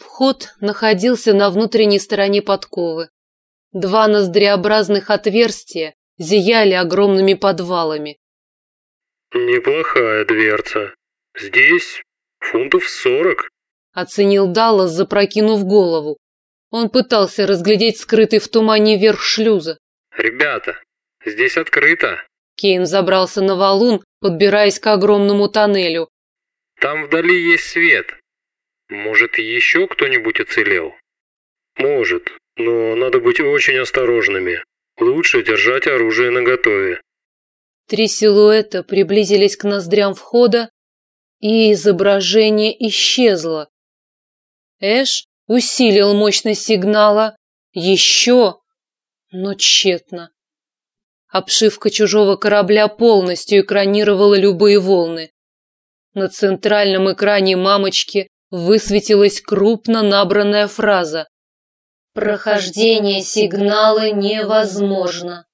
Вход находился на внутренней стороне подковы. Два ноздреобразных отверстия зияли огромными подвалами. Неплохая дверца. Здесь фунтов сорок. Оценил Даллас, запрокинув голову. Он пытался разглядеть скрытый в тумане верх шлюза. Ребята, здесь открыто. Кейн забрался на валун, подбираясь к огромному тоннелю. Там вдали есть свет. Может, еще кто-нибудь уцелел? Может, но надо быть очень осторожными. Лучше держать оружие наготове. Три силуэта приблизились к ноздрям входа, и изображение исчезло. Эш усилил мощность сигнала еще, но тщетно. Обшивка чужого корабля полностью экранировала любые волны. На центральном экране мамочки высветилась крупно набранная фраза. Прохождение сигнала невозможно.